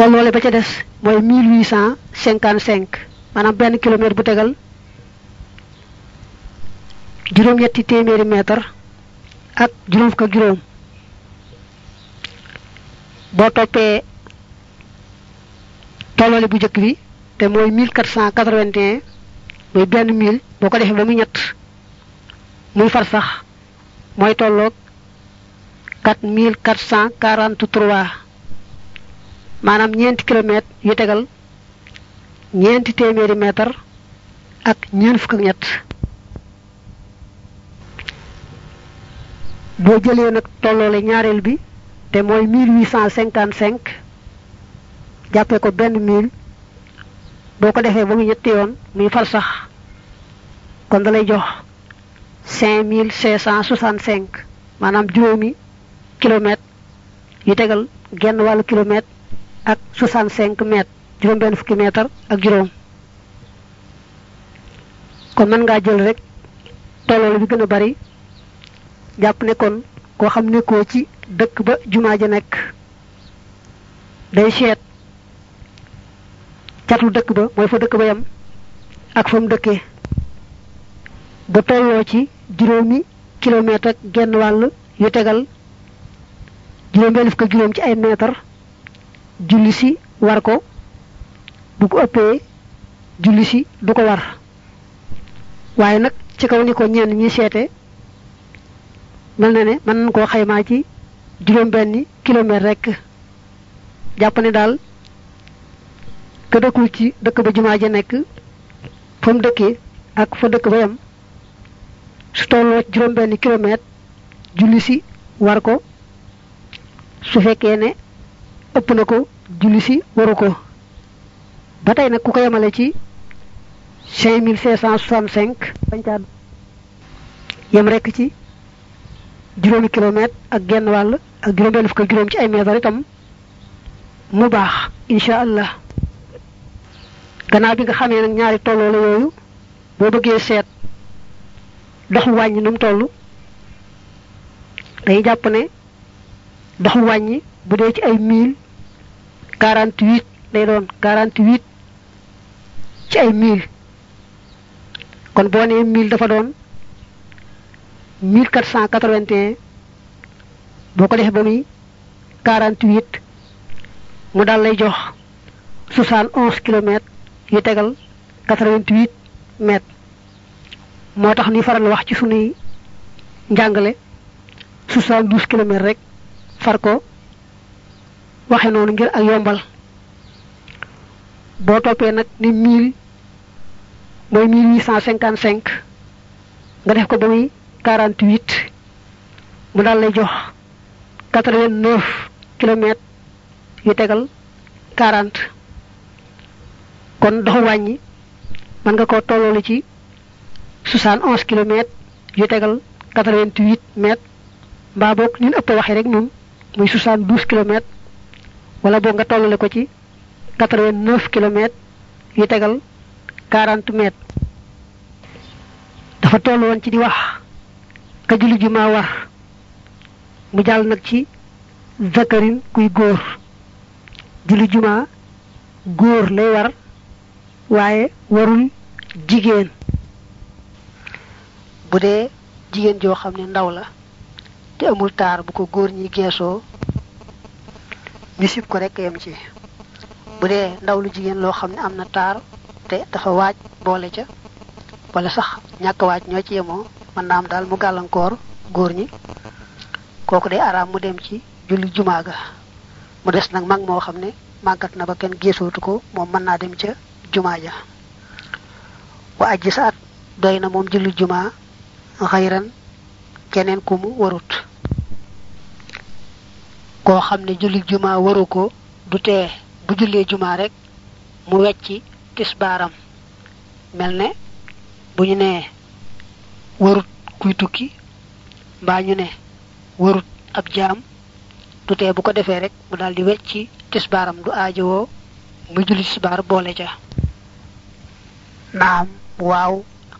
tolloole ba ca des mooy mille huit cent cinquante cinq maanaam benn kilomètre bu tegal juróom-ñetti téeméeri mètre ak juróom fukk ak juróom. Boo toppee tolloole bu njëkk bi te mooy mille quatre cent quatre-vingt-un muy benn mille boo ko defee ba muy ñett muy far sax mooy tolloog quatre mille quatre cent quarante trois maanaam ñeenti kilomètres yu tegal ñeenti téeméeri mètre ak ñeent fukk ak ñett. Boo jëlee nag tolloole ñaareel bi cent cinquante cinq jàppee ko benn mille boo ko defee ba mu ñetti yoon muy far sax kon da lay jox cinq mille cinq cent soixante cinq maanaam juróomi kilomètre yu tegal genn wàllu kilomètre ak soixante cinq mètres juróom benn fukki mètre ak juróom. Kon mën ngaa jël rek tolloole bi gën a bari jàpp ne kon koo xam nekkoo ci dëkk ba jumaa ja nekk day seet catu dëkk ba mooy fa dëkk ba yam ak fa mu dëkkee. Bu tolloo ci juróomi kilomètre ak genn wàll yu tegal juróom benn fukk juróom ci ay mètre julli si war ko bu ko si du ko war. Waaye nag ci kaw ni ko ñenn ñi seete mel na ne mën nañ koo xaymaa ci juróom benni kilomètre rek. Jàpp ne daal ka dëkkul ci dëkk ba jumaa ja nekk fa ak fa dëkk ba yam su tolloo juróom benni kilomètre si war ko. Su fekkee ne ëpp na ko julli si waru ko. Ba tey nag ku ko yemale ci cinq mille cinq cent soixante cinq bañ caa yem rekk ci juróomi kilomètre ak genn wàll ak juróom benn fukk juróom ci ay mètre itam mu baax incha allah. Gannaaw bi nga xamee nag ñaari tolloo la yooyu boo bëggee seet doxu wàññi nu mu toll day jàpp ne wàññi bu dee ci ay mille. quarante huit lay doon quarante huit ci ay mille. Kon boo nee mille dafa doon mille quatre cent quatre-vingt-un. Boo ko defee ba muy quarante huit mu daal lay jox soixante onze kilomètres yu tegal quatre-vingt-huit mètres. Moo tax ni faral wax ci sunuy njàngale soixante douze rek far ko waxe noonu ngir ak yombal. Boo toppee nag ni mille mooy mille huit cent cinquante cinq nga def ko ba muy quarante huit mu daal lay jox quatre vingt neuf yu tegal quarante. Kon doxu wàññi mën nga ko tolloolu ci soixante onze kilomètres yu tegal quatre vingt huit mètres mbaa ëpp waxee rek muy soixante douze kilomètres wala boog nga tollale ko ci quatre vingt neuf kilomètres yu tegal quarante mètres. Dafa toll woon ci di wax ka julli ji maa war mu jàll nag ci zakarin kuy góor. Julli juma góor lay war waaye warul jigéen. Bu dee jigéen joo xam ne ndaw la te amul taar bu ko góor ñi geesoo ñu sib ko rek yem ci. Bu dee ndaw lu jigéen loo xam ne am na te dafa waaj boole ca wala sax ñàkk waaj ñoo ci yemoo mën naa am daal mu gàllankoor góor ñi. Kooku day araam mu dem ci julli jumaa ga. Mu des nag mag moo xam ne màggat na ba kenn geesootu ko moom mën naa dem ca jumaa ja. Wa ajji sa at doy na julli jumaa xayran keneen ku mu warut koo xam ne julli jumaa waru ko du tee bu jullee jumaa rek mu wecci tisbaaram. Mel ne warut kuy tukki mbaa ñu ne warut ab jaam du tee bu ko defee rek mu daal di wecci tisbaaram du aajowoo mu julli tisbaar boole ca. Naam waaw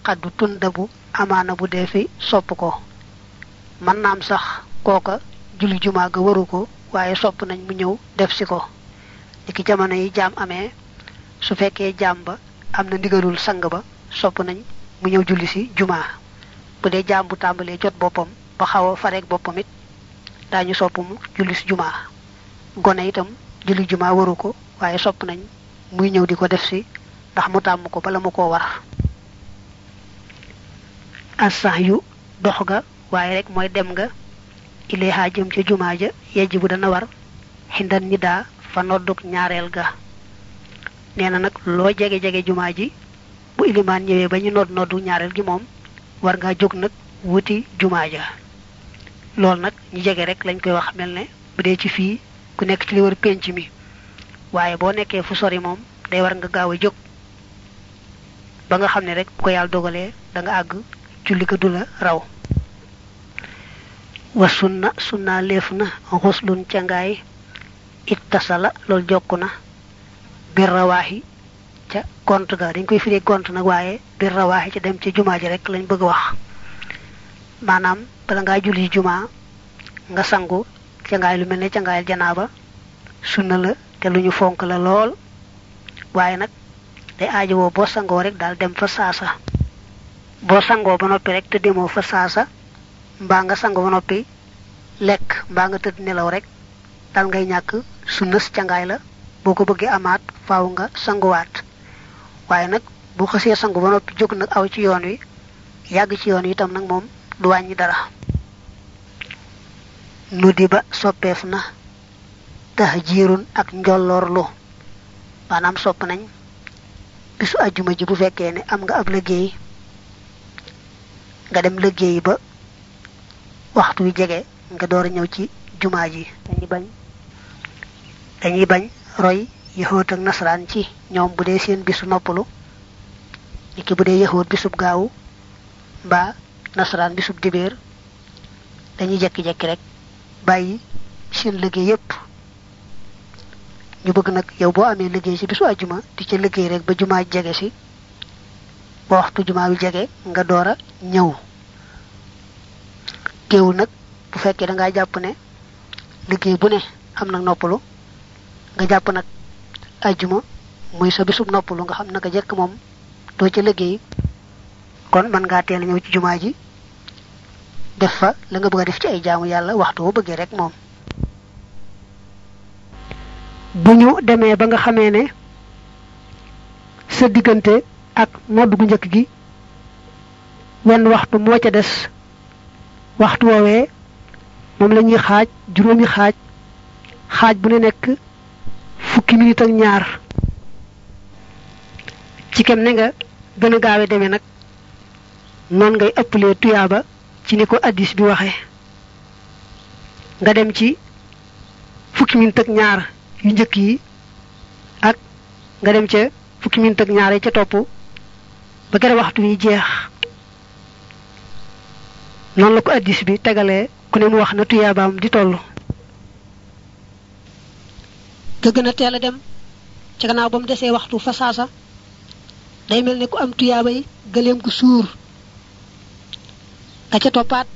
xaddu tundabu amaana bu dee fi sopp ko. Mën naam sax kooka julli jumaa ga waru ko waaye sopp nañ mu ñëw def si ko. Niki jamono yi jaam amee su fekkee jaam ba am na ndigalul sang ba sopp nañ mu ñëw julli si jumaa bu dee jaam bu tàmbalee jot boppam ba xaw a fareeg boppam it daañu sopp mu julli si jumaa gone itam julli jumaa waru ko waaye sopp nañ muy ñëw di ko def si ndax mu tàmm ko bala mu koo war. Assax yu dox rek mooy dem nga ileexa jëm ca jumaa ja yejj bu dana war xindan ni daa fa nodduk ñaareel ga. Nee na nag loo jumaa ji bu ilimaan ñëwee ba ñu nodd noddu ñaareel gi moom war ngaa jóg nag wuti jumaa ja. Loolu nag ñi jege rek lañ koy wax mel ne bu dee ci fii ku nekk ci li wër pénc mi. Waaye fu sori moom day war nga gaaw a ba nga xam rek ko yàlla da nga julli la raw wa sunna sunna leef na xuslun cangaay ittasala loolu jokku na bir rawaaxi ca gont ga dañ koy firee gont nag waaye bir rawaaxi ca dem ca jumaa ji rek lañ bëgg wax. Maanaam bala ngaa julli jumaa nga sangu cangaay lu mel ne cangaayal janaaba sunna la te lu ñu fonk la lool. Waaye nag day aajowoo boo sangoo rek daal dem fa saasa. Boo sangoo ba noppi rek te demoo fa saasa mbaa nga sangoo ba noppi lekk mbaa nga tëdd nelaw rek dal ngay ñàkk sunnas cangaay la boo ko bëggee amaat faaw nga sanguwaat. Waaye nag bu xësee sangu ba noppi jóg nag aw ci yoon wi yàgg ci yoon wi itam nag moom du wàññi dara. Nu di ba soppeef na tax jiirun ak njolloorlu maanaam sopp nañ bisu ajjuma ji bu fekkee ne am nga ab nga dem ba waxtu wi jege nga door a ñëw ci jumaa ji. Dañuy bañ. Dañuy bañ roy yahoot ak nasaraan ci ñoom bu dee seen bisu noppalu niki bu dee yahoot bisub gaawu mbaa nasaraan bisub dibéer dañuy jekki-jekki rek bàyyi seen liggéey yépp. Ñu bëgg nag yow boo amee liggéey ci bisu ajjuma di ca liggéey rek ba jumaa jege si ba waxtu jumaa bi jege nga door a ñëw teewul nag bu fekkee da ngaa jàpp ne liggéey bu ne am nag noppalu nga jàpp nag ajjuma muy sa bisub noppalu nga xam naka jekk moom doo ca liggéey. Kon mën ngaa teel a ñëw ci jumaa ji def fa la nga bëgg def ci ay jaamu yàlla waxtu boo bëggee rek moom. Bu ñu ba nga xamee ne sa diggante ak nodd gu njëkk gi wenn waxtu moo ca des waxtu woowee moom la ñuy xaaj juróomi xaaj xaaj bu ne nekk fukki minit ak ñaar ci kem ne nga gën a gaawe demee nag noon ngay tuyaaba ci ni ko addis bi waxe nga dem ci fukki minit ak ñaar yu njëkk yi ak nga dem ca fukki minit ak ñaar yi ba waxtu wi jeex noonu la ko addis bi tegalee ku ne wax na tuyaabaam di toll ka gën a teel a dem ca gannaaw ba mu desee waxtu fa saasa day mel ne ku am tuyaabay gëleem gu suur. Ka ca toppaat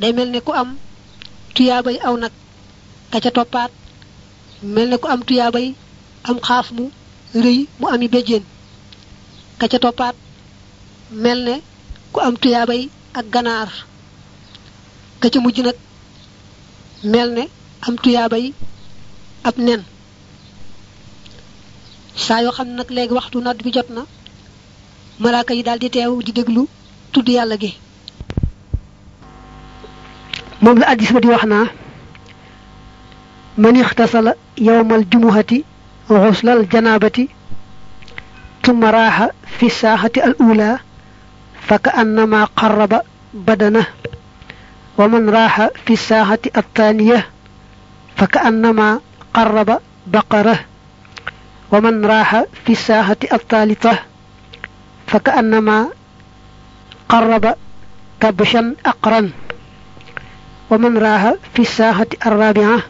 day mel ne ku am tuyaabay aw nag. Ka ca toppaat mel ne ku am tuyaabay am xaaf mu rëy mu ami béjjéen. Ka ca toppaat mel ne ku am tuyaabay ak ganaar ka ca mujj nag mel ne am tuyaabay ab nen saa yoo xam ne nag léegi waxtu nodd bi jot na malaaka yi daal di teew di déglu tudd yàlla gi moom la addis ba di wax naa man ixtasala yowmal jumuhati xuslal janabati ثم راح في الساحة الأولى فكأنما قرب بدنه ومن راح في الساحة الثانية فكأنما قرب بقرة ومن راح في الساحة الثالثة فكأنما قرب كبشا أقرا ومن راح في الساحة الرابعة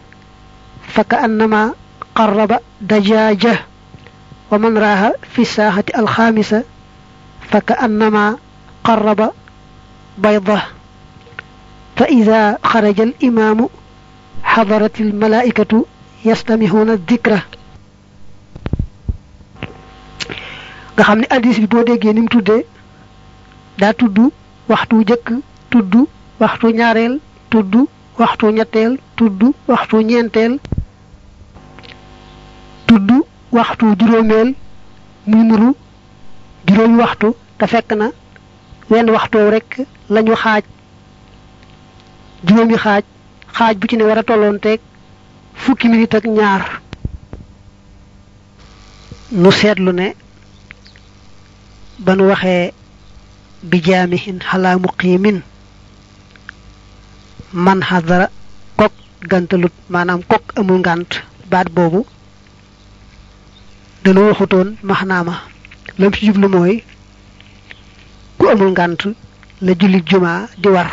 فكأنما قرب دجاجة ومن راح في الساحة الخامسة فكأنما قرب بيضة فإذا خرج الإمام حضرت الملائكة يستمعون الذكر. nga xamni hadith bi bo déggé nim tuddé da tuddu waxtu jëk tuddu waxtu ñaarel tuddu waxtu ñettel tuddu waxtu ñentel tuddu waxtu juroomel muy nuru juroom waxtu ta fekk na wenn waxtoo rek lañu xaaj. Juróomi xaaj xaaj bu ci ne war a tolloonteeg fukki minit ak ñaar. Nu seetlu ne ba bi jaamihin xalaa muqiimin man xadara kok gantalut maanaam kok amul ngànt baat boobu dana waxutoon maxnaama. Lam ci jublu mooy ku amul ngànt la jullit jumaa di war.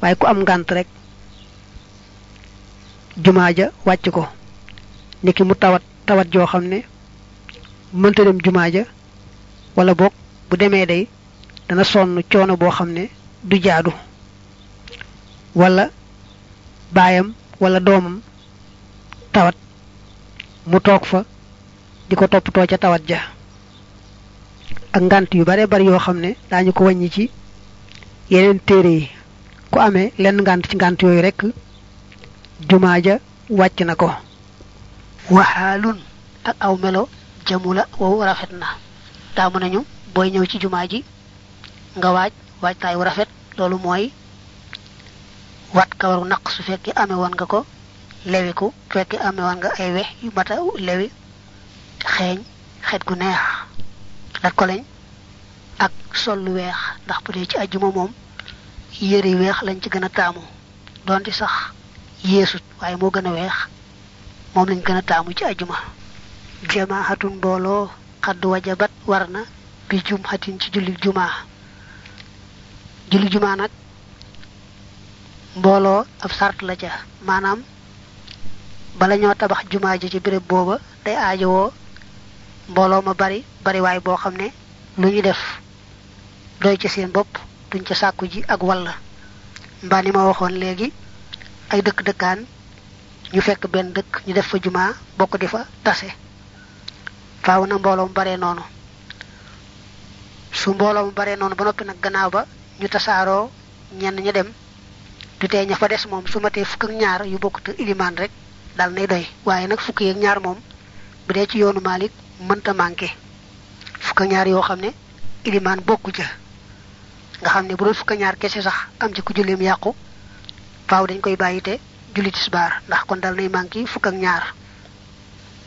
Waaye ku am ngànt rek jumaa ja wàcc ko. Niki mu tawat tawat joo xam ne mënta dem jumaa ja wala boog bu demee day dana sonn coono boo xam ne du jaadu. Wala baayam wala doomam tawat mu toog fa di ko toppatoo ca tawat ja ak ngant yu bare bari yoo xam ne daañu ko wàññi ci yeneen téere yi. Ku amee lenn ngant ci ngant yooyu rek jumaa ja wàcc na ko. Ak aw melo jamula wow rafet na. Taamu nañu booy ñëw ci jumaa ji nga waaj waajtaay wu rafet loolu mooy wat kawaru naq su fekkee amee woon nga ko lewiku su fekkee amee woon nga ay wex yu mata lewi xeeñ xet gu neex lañ ak sol lu weex ndax bu dee ci ajjuma moom yére weex lañ ci gën a taamu. Donte sax yeesut waaye moo gën a weex. Moom lañ gën a taamu ci ajjuma. Jamaahatun mbooloo xadd wajabat war na bi jum xatin ci julli jumaa julli jumaa nag mbooloo ab sart la ca. Maanaam bala ñoo tabax jumaa ji ci béréb booba day aajowoo mbooloo ma bari bari waay boo xam ne lu ñu def doy ci seen bopp duñ ca sàkku ji ak walla mbaa ni ma waxoon léegi ay dëkk dëkkaan ñu fekk benn dëkk ñu def fa jumaa bokk di fa faaw na mbooloo mu baree noonu. Su mbooloo mu baree noonu ba noppi nag gannaaw ba ñu tasaaroo ñenn ña dem. Du tee ña fa des moom su fukk ak ñaar yu bokkut ilimaan rek dal nay doy. Waaye nag fukk yeeg ñaar moom bu ci yoonu Malik mënta manqué fukk ak ñaar yoo xam ne ilimaan bokku ca. Nga xam ne bu doon fukk ak ñaar kese sax am ci ku julleem yàqu faaw dañ koy bàyyi te julli tisbaar ndax kon dal nay manqué fukk ak ñaar.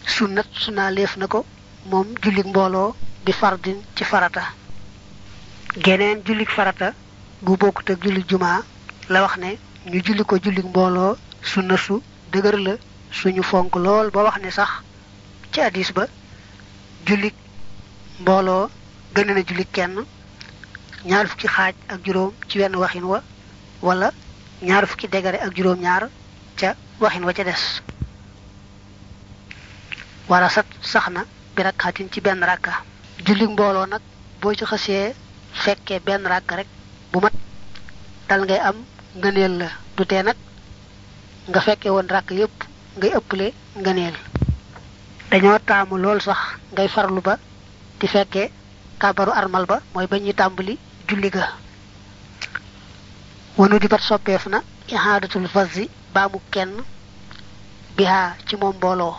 Sunnat sunna leef na ko moom jullik mbooloo bi fardin ci farata. Geneen jullik farata gu bokkut ak jullik jumaa la wax ne ñu julli ko jullik mbooloo sunna su dëgër la suñu fonk lool ba wax ne sax ci hadis ba jullik mbooloo gën na jullik kenn ñaar fukki xaaj ak juróom ci wenn waxin wa wala ñaar fukki degare ak juróom ñaar ca waxin wa ca des. Wala sat sax na bi rakkaatin ci benn rakka. Jullik mbooloo nag boo ci xasee fekkee benn rakka rek bu mat dal ngay am ngëneel la. Du tee nag nga fekke woon rakk yépp ngay ëpple ngëneel dañoo taamu lool sax ngay farlu ba di fekke kabaru armal ba mooy ba ñuy tàmbali julli ga. Wanu di bat soppeef na ihaadatul fazi baamu kenn bihaa ci moom mbooloo.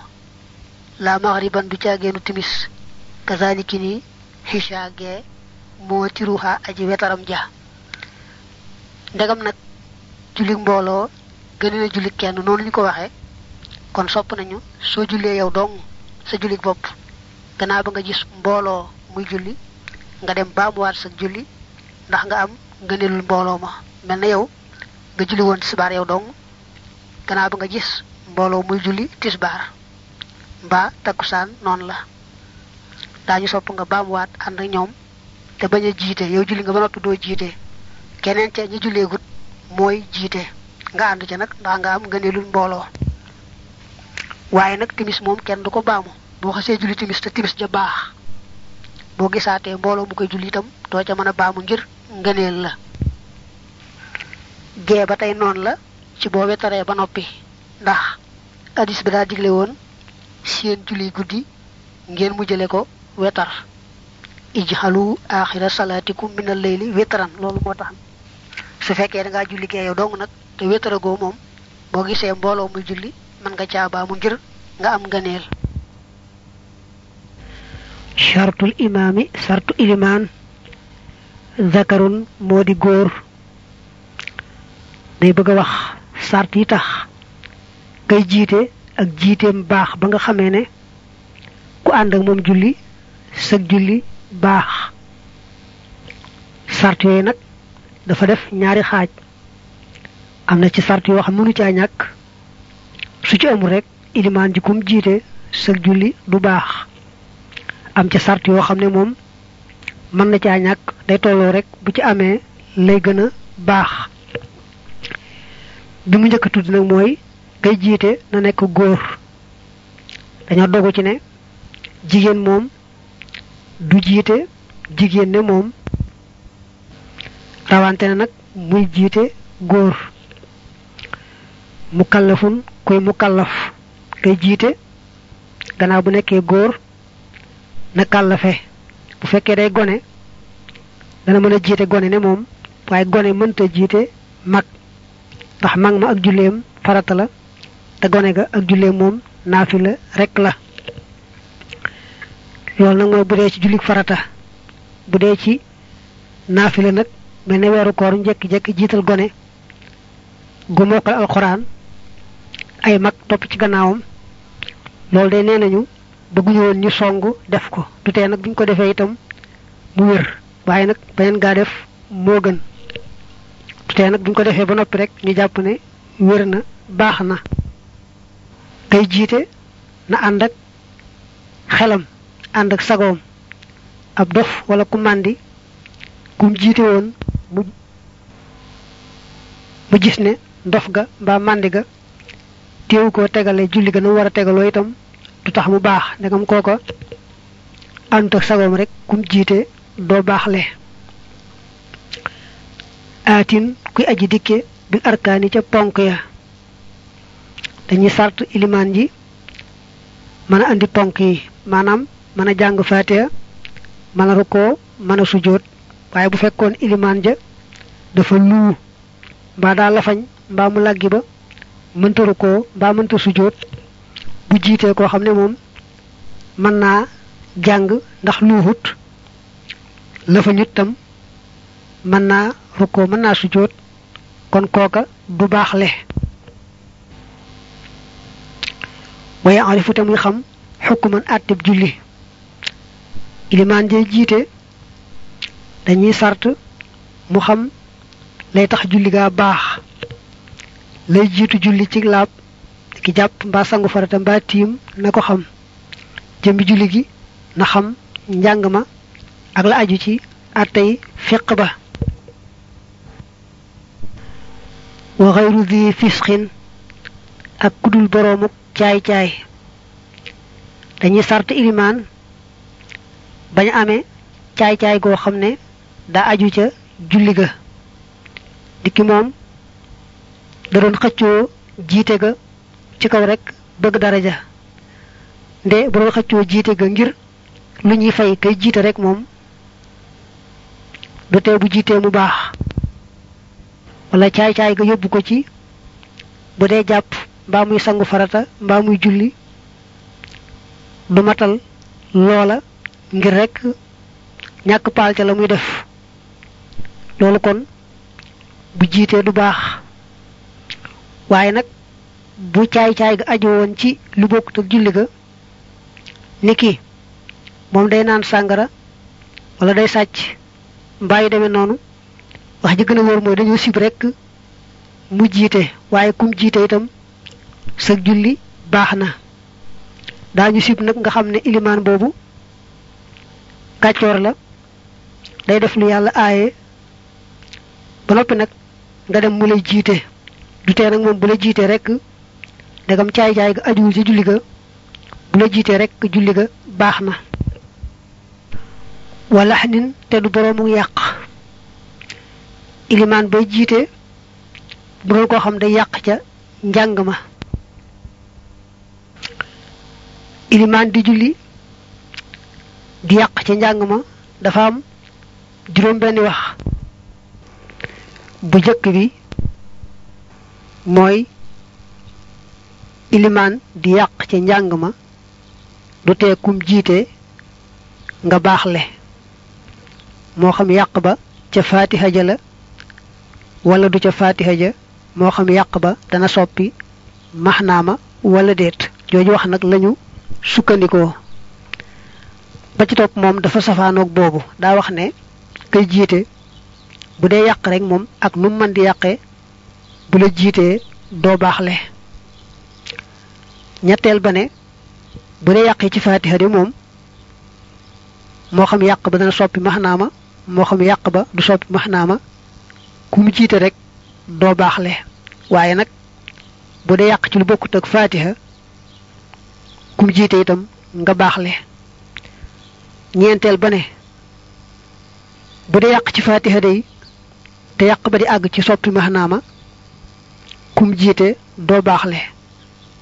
La maghriban du caageenu timis kazaliki ni xisha gee moo tiruha aji wetaram ja. Ndegam nag jullik mbooloo gëne na jullik kenn noonu ñu ko waxee kon sopp nañu soo jullee yow dong sa jullik bopp. Gannaaw ba nga gis mbooloo muy julli nga dem baamuwaat sa julli ndax nga am ngëneelul mbooloo ma. Mel na yow nga julli woon tisbaar yow dong gannaaw ba nga gis mbooloo muy julli tisbaar. Mbaa takkusaan noonu la. Daañu sopp nga baamuwaat ànd ak ñoom te bañ a jiite. Yow julli nga ba noppi doo jiite. Keneen ca ñi julleegut mooy jiite. Nga ànd ca nag ndax nga am mbooloo waaye nag timis moom kenn du ko baamu. Boo xasee julli timis te timis ja baax. Boo gisaatee mbooloo mu koy julli itam doo ca mën a baamu ngir ngëneel la. Gee ba tey noonu la ci boo wetaree ba noppi. Ndax hadis bi daa digle woon seen julli guddi ngeen mu jële ko wetar. Ijhalu akhira salatikum min al-layli witran lolu motax su fekke da nga julli ge yow dong nak te wétara go mom bo gisee mbolo muy julli man nga ca ba ngir nga am ganeel shartul imami sartu iliman. Zakarun modi góor day bëgg wax sart yi tax. Kay jiite ak jiiteem baax ba nga xamee ne ku ànd ak moom julli sag julli baax. Sart yooyu nag dafa def ñaari xaaj. Am na ci sart yoo xam mënu caa ñàkk su ci amul rek ilimaan ji kum jiite sag julli du baax. Am ci sart yoo xam ne moom mën na caa ñàkk day tolloo rek bu ci amee lay gën a baax. Bi mu njëkk tudd nag mooy kay jiite na nekk dogu ci ne du jiite jigéen ne moom. Rawante na nag muy jiite góor koy mu kallaf kay jiite. Gannaaw bu nekkee góor na kallafe bu fekkee day gone dana mën a jiite gone ne moom waaye gone mënta jiite mag. Ndax mag ma ak julleem farata la te gone ga ak julleem moom naafila rek la. Nag mooy bu dee ci jullik farata. Bu dee ci naafila nag mel ne weeru koor njekki-jekki jiital gone gu alxuraan ay mag topp ci gannaawam. Loolu day nee nañu bëgguñu woon ñu song def ko. Du tee nag buñ ko defee itam mu wér. Waaye nag beneen gaa def moo gën. Du buñ ko defee ba noppi rek ñu jàpp ne wér na baax na. Kay jiite na ànd ak xelam ànd ak sagoom. Ab dof wala ku màndi kum jiite woon mu mu gis ne ndof ga mbaa màndi ga teewu ko tegale julli ga na war a tegaloo itam du tax mu baax. Ndegam kooko ànd ak sagoom rek kum doo baaxle. Aatin kuy aji dikke bil arkaani ca ponk ya. Dañuy sart ilimaan ji mën a andi ponk yi. Maanaam mën a jàng faatiha mën a rukkoo mën a sujjóot waaye bu fekkoon ilimaan ja dafa luu mbaa daa lafañ mbaa mu làggi ba mënta rukkoo mbaa mënta sujjóot bu jiitee koo xam ne moom mën naa jàng ndax luuxut lafañut tam mën naa rukkoo mën naa sujjóot kon kooka du baaxle. Waye arifu te muy xam xukuman attib julli. Ilimaan jee jiite dañuy sart mu xam lay tax julli gaa baax lay jiitu julli ci laab ki jàpp mbaa sangu farata mbaa tiim na ko xam. Jëmbi julli gi na xam njàng ma ak la aju ci attey fiq ba. Wa xayru di fisxin ak kudul boroomu caay caay dañuy sart ilimaan bañ amee caay caay goo xam ne daa aju ca julli ga. Dikki moom da doon xëccoo jiite ga ci kaw rek bëgg daraja nde bu doon xëccoo jiite ga ngir lu ñuy fay kay jiite rek moom du tee bu jiitee mu baax. Wala caay caay ga yóbbu ko ci bu dee jàpp mbaa muy sangu farata mbaa muy julli du matal loola ngir rek ñàkk paal la muy def. Loolu kon bu jiitee du baax waaye nag bu caay-caay ga aju woon ci lu bokkut ak julli ga niki moom day naan sàngara wala day sàcc mbaa yi demee noonu wax ji gën a wóor mooy dañoo sib rek mu jiite. Waaye kum jiite itam sa julli baax na. Daañu sib nag nga xam ne ilimaan boobu kàccoor la day def lu yàlla aaye. Ba noppi nag nga dem mu lay jiite du tee nag bu la jiitee rek dagam caay-caay ga ajuwul ci julli ga bu la jiitee rek julli ga baax na wala nin te du boroomu yàq ilimaan bay jiite bu doon koo xam day yàq ca njàng ma ilimaan di julli di yàq ca njàng dafa am juróom benni wax bu jëkk bi mooy ilimaan di yàq ci ma du tee kum jiite nga baaxle moo xam yàq ba ca faatiha ja la wala du ca faatiha ja moo xam yàq ba dana soppi maxnaama wala déet. Jooju wax nag lañu ba ci topp moom dafa boobu. Daa wax ne kay jiite bu dee rek moom ak nu mën di yàqee bu la jiitee doo baaxle ñetteel ba ne bu dee yàqee ci faatiha di moom moo xam yàq ba dana soppi maxnaama moo xam yàq ba du soppi maxnaama ku mu jiite rek doo baaxle waaye nag bu dee yàq ci lu bokkut ak faatiha ku mu jiite itam nga baaxle ñeenteel ba bu dee yàq ci faatiha day te yàq ba di àgg ci soppi maxnaama ku mu jiite doo baaxle.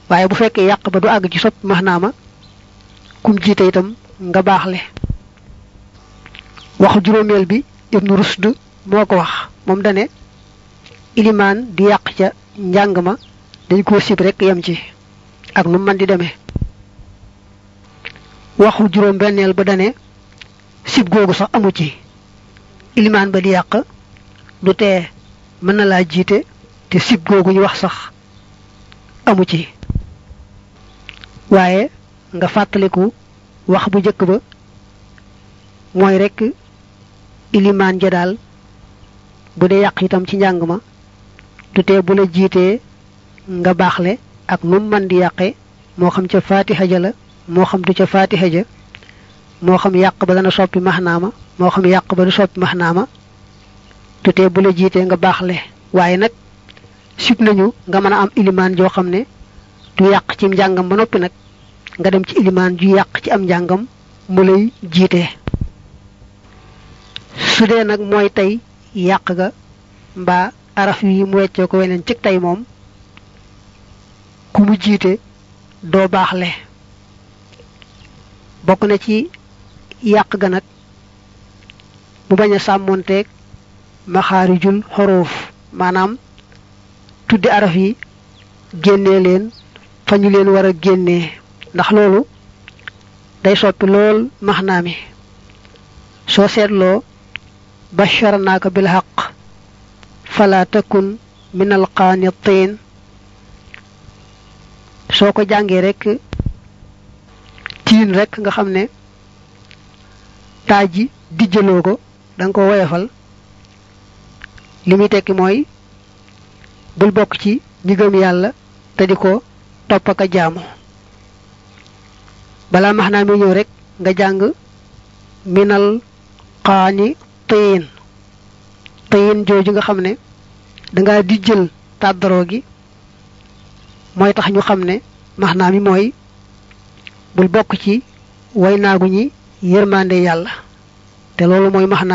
Waaye bu fekkee yàq ba du àgg ci soppi maxnaama ku mu jiite itam nga baaxle. Waxu juróomeel bi ibnu rusd moo ko wax. Moom dane ilimaan di yàq ca njàng ma dañ koo sib rek yem ci ak nu man di demee. Waxu juróom benneel ba dane sib googu sax amu ci. Ilimaan ba di yàq du tee mën na laa jiite te sib googu ñu wax sax amu ci. Waaye nga fàttaliku wax bu njëkk ba mooy rek ilimaan ja daal bu yàq itam ci njàng ma du tee bu la jiitee nga baaxle ak nu man di yàqe moo xam ca faatiha ja la moo xam du ca faatiha ja moo xam yàq ba dana soppi maxnaama moo xam yàq ba du soppi maxnaama du bu la jiitee nga waaye nag sib nañu nga mën a am ilimaan joo xam ne du yàq ci njàngam ba noppi nag nga dem ci ilimaan ju yàq ci am njàngam mu lay jiite. Su dee nag mooy tey yàq ga mbaa araf yi mu weccee ko weneen ci tey moom ku mu jiite doo baaxle. Bokk na ci yàq ga nag mu bañ a sàmmoonteeg maxaarijul xoroof maanaam tuddi araf yi génnee leen fa ñu leen war a génnee ndax loolu day soppi lool maxnaa mi. Soo seetloo basharnaaka bil haqq fala takun min al qaanitiin. Soo ko jàngee rek tiin rek nga xam ne taaj ji dijjaloo ko da nga ko woyofal li muy tekki mooy bul bokk ci ñi gëm yàlla te di ko ak jaamu. Balaa max naa mi ñëw rek nga jàng minal xaani tëyin tëyin jooju nga xam ne danga di jël tàddaroo gi mooy tax ñu xam ne max naa mi mooy bul bokk ci ñi te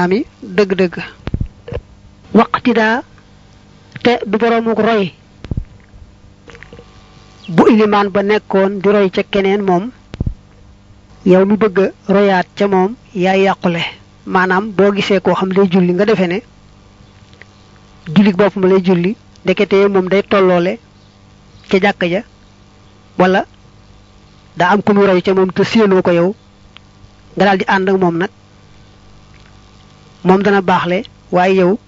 mi te du boroomuk roy bu ilimaan ba nekkoon di roy ca keneen moom yow mi bëgg royaat ca moom yaay yàqule maanaam boo gisee koo xam lay julli nga defee ne julli boppam lay julli ndekete moom day tolloole ca jàkk ja wala daa am ku mu roy ca moom te séenoo ko yow nga daal di ànd ak moom nag moom dana baaxle waaye yow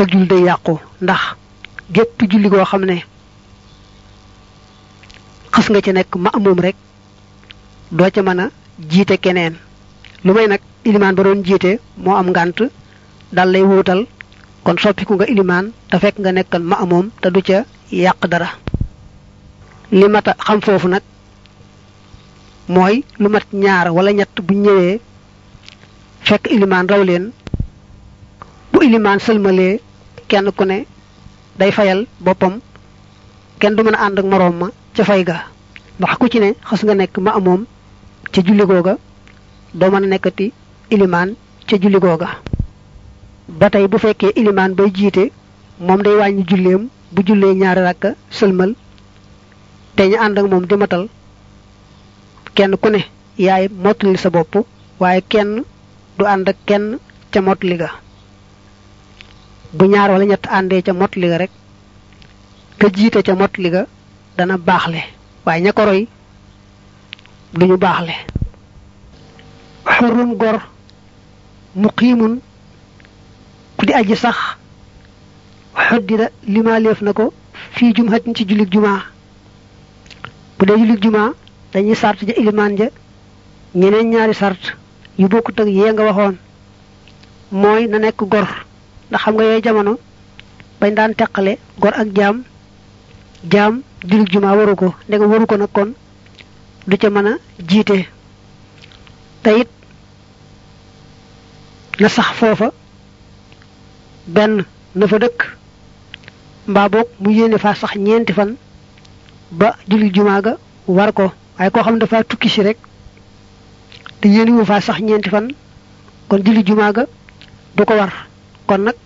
sa jul day yàqu ndax gépp julli goo xam ne xas nga ci nekk ma moom rek doo ca mën a jiite keneen. Lu may nag ilimaan ba doon jiite moo am ngànt dal lay wuutal kon soppiku nga ilimaan te fekk nga nekkal ma moom te du ca yàq dara. Li mata xam foofu nag mooy lu mat ñaar wala ñett bu ñëwee fekk ilimaan raw bu sëlmalee kenn ku ne day fayal boppam kenn du mën a ànd ak moroom ma ca fay ga. Ndax ku ci ne xas nga nekk ma amoom ca julli googa doo mën a nekkati ilimaan ca julli googa. Ba bu fekkee ilimaan bay jiite moom day wàññi julleem bu jullee ñaari rakka sëlmal te ñu ànd ak moom di matal kenn ku ne yaay mottali sa bopp waaye kenn du ànd ak kenn ca mot li ga bu ñaar wala ñett àndee ca mot li ga rek ka jiite ca mot li ga dana baaxle. Waaye ña ko roy duñu baaxle. Xurun gor muqiimun ku di aji sax xoddida limaaleef na ko fii jumhatin ci jullit jumaa bu dee jullit jumaa dañuy sart ja ilimaan ja ñeneen ñaari sart yu bokkut ak yee nga waxoon. Na gor ndax xam nga yooyu jamono bañ daan teqale gor ak jaam jaam jullit jumaa waru ko ndega waru ko nag kon du ca mën a jiite. Te it na sax foofa na fa mu sax fan ba jullit jumaa ga war ko. Waaye koo xam dafa tukki si rek te yéene wu faa sax ñeenti fan kon jullit jumaa ga du ko war kon nag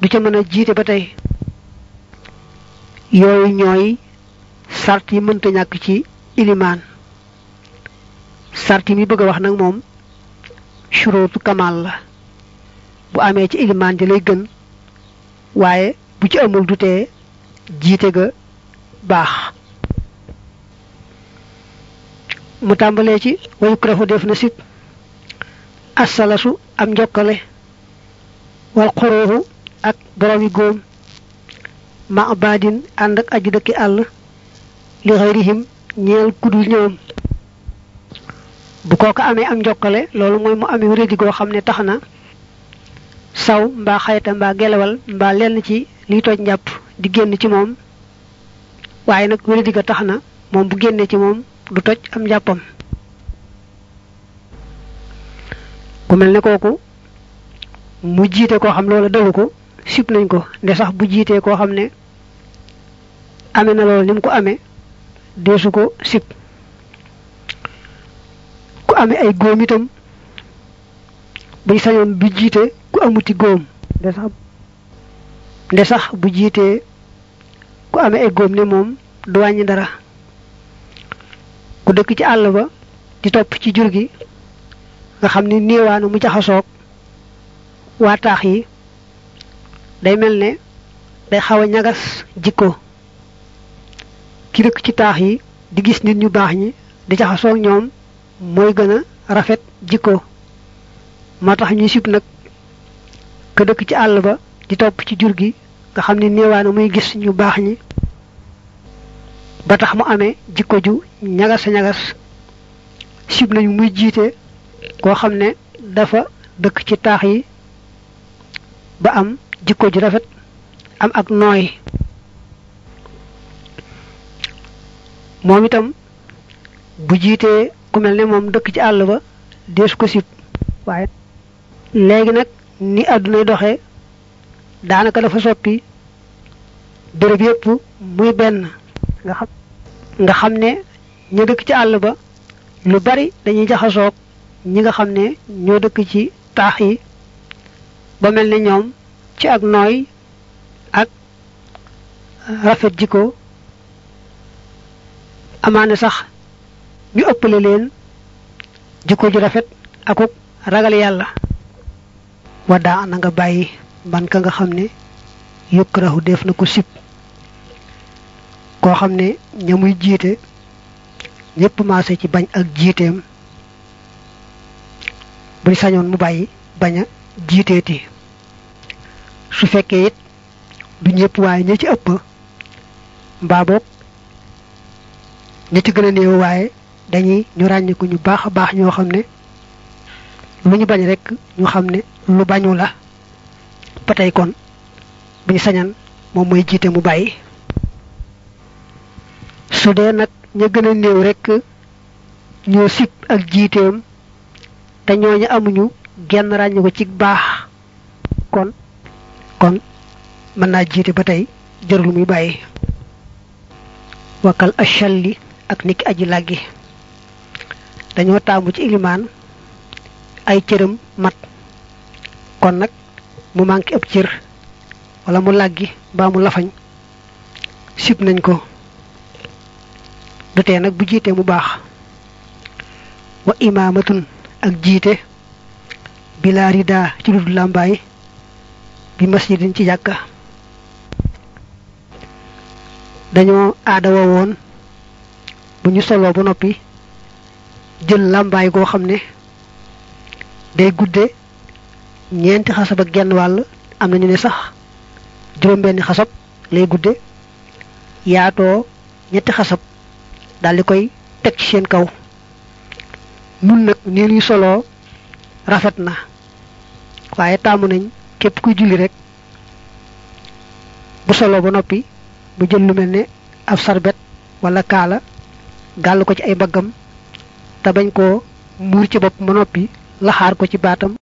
du ca mën a jiite ba tey. Yooyu ñooy sart yi mënta ñàkk ci ilimaan. Sart yi mi bëgg wax nag moom shurootu kamal la. Bu amee ci ilimaan ji lay gën bu ci amul du tee jiite ga baax. Mu tàmbalee ci wayu def na sit assalasu am njokkale wal xuruuxu ak boromi góom ma baadin ànd ak aju dëkki àll li xayrihim ñeel kudul ñoom. Bu kooka amee am njokkale loolu mooy mu amee wéradi goo saw xayta gelawal mbaa lenn ci liy toj njàpp di génn ci moom. Waaye nag wéradi ga tax na moom bu génnee ci moom du toj am ku mu jiite koo xam loola dalu ko sib nañ ko nde sax bu jiitee koo xam ne amee na loolu ni mu ko amee deesu ko sib. Ku amee ay góom itam sañoon du jiite ku amuti góom nde sax nde sax bu jiitee ku amee ay góom ne moom du wàññi dara. Ku dëkk ci àll ba di topp ci jur gi nga xam ni mu jaxasoog waa taax yi day mel ne day xaw a ñagas jikko. Ki dëkk ci taax yi di gis nit ñu baax ñi di jaxasoog ñoom rafet jikko. Moo tax ñuy sib nag ka ci àll ba di topp ci jur gi nga xam ni néewaanu muy gis ñu baax ñi. Ba tax mu amee jikko ju ñagas ñagas sib nañu muy xam ne dafa dëkk ci taax yi ba am jikko ju rafet am ak nooy moom itam bu jiitee ku mel ne moom dëkk ci àll ba deesu ko sib waaye léegi nag ni àddunay doxee daanaka dafa soppi béréb yépp muy benn nga xam nga xam ne ñu dëkk ci àll ba lu bari dañuy jaxasoog ñi nga xam ne ñoo dëkk ci taax yi ba mel ne ñoom ci ak nooy ak rafet jikko amaane sax ñu ëppale leen jikko ju rafet akuk ragal yàlla. Waddaa na nga bàyyi man ka nga xam ne yukrahu def na ko sib. Koo xam ne ña muy jiite ñépp maase ci bañ ak jiiteem. Buñ sañoon mu bàyyi bañ a jiiteeti su fekkee it du ñëpp waaye ña ci ëpp. Mbaa boog ña ci gën a néew waaye dañuy ñu ràññiku ñu baax a baax ñoo xam ne lu ñu bañ rekk ñu xam ne lu bañu la. Ba tey kon buñ sañan moom mooy jiite mu bàyyi. Su dee nag ña gën a néew rekk ñoo sib ak jiiteem te ñooñu amuñu genn ràññi ko ci baax. Kon kon mën naa jiite ba tey jërul muy bàyyi. Wakal achalli ak niki aji làggi. Dañoo taamu ci ilimaan ay cëram mat. Kon nag mu manqué ab cër wala mu làggi mbaa mu lafañ sib nañ ko. Du nag bu jiitee mu baax. Wa imaamatun ak jiite bila rida ci lu lambay bi masjidin ci jàkka dañoo aadawa woon bu ñu soloo ba noppi jël làmbaay goo xam ne day gudde ñeenti xasab ak genn wàll am ñu ne sax juróom benni xasab lay gudde yaatoo ñetti xasab daldi koy teg ci seen kaw nun nag nii waaye taamu nañ képp kuy julli rek bu soloo ba noppi mu jël lu mel ne sarbet wala kaala gàll ko ci ay mbaggam te bañ koo muur ci bopp ba noppi laxaar ko ci baatam